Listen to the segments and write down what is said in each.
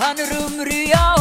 Han rumrüya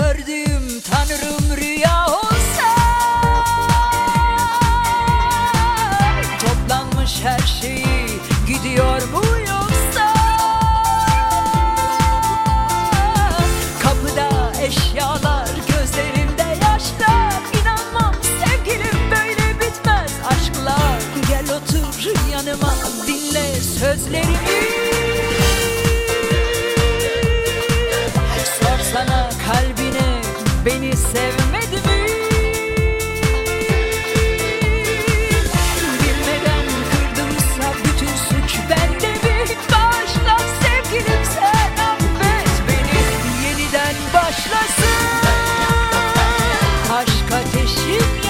gördüğüm tanrım rüya olsa. Toplanmış her şeyi gidiyor mu yoksa Kapıda eşyalar gözlerimde yaşlar. İnanmam sevgilim böyle bitmez aşklar. Gel otur yanıma dinle sözlerimi. beni sevmedi mi? Bilmeden kırdımsa bütün suç bende mi? Başla sevgilim sen affet beni yeniden başlasın Aşk ateşi